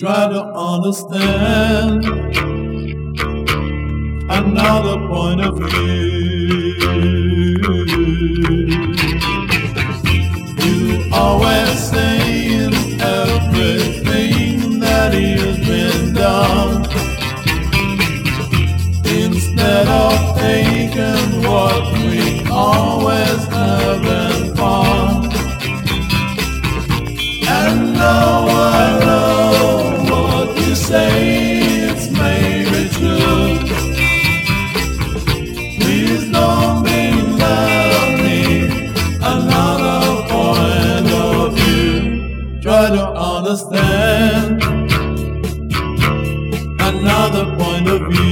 try to understand another point of view. You always saying everything that has been done instead of taking what we understand another point of view.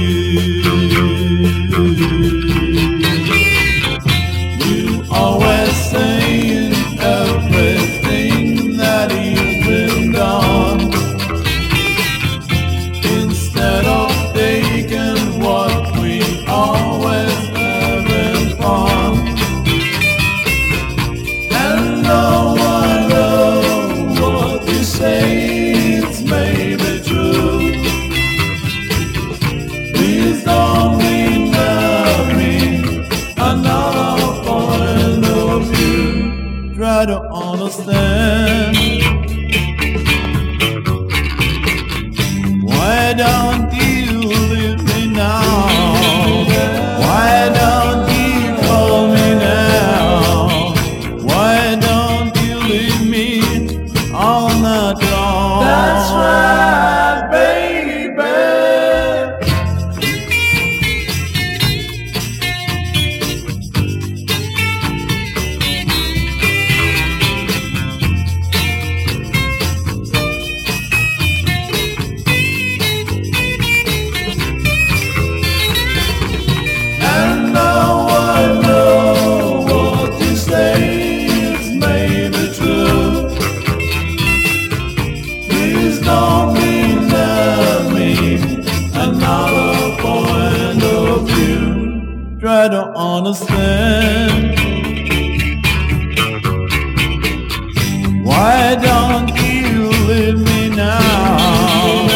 I don't understand. Why don't try to understand why don't you leave me now?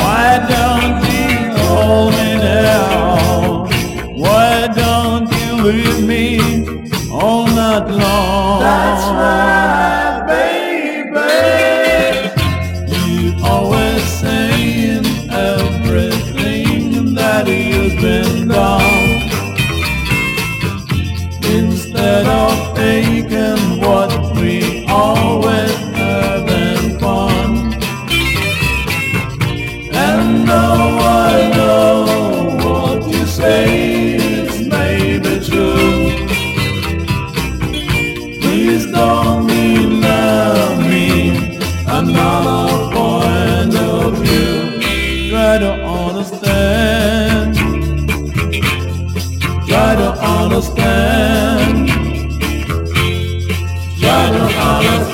Why don't you hold me now? Why don't you leave me all night long? That's right. our point of view. Try to understand. Try to understand. Try to understand.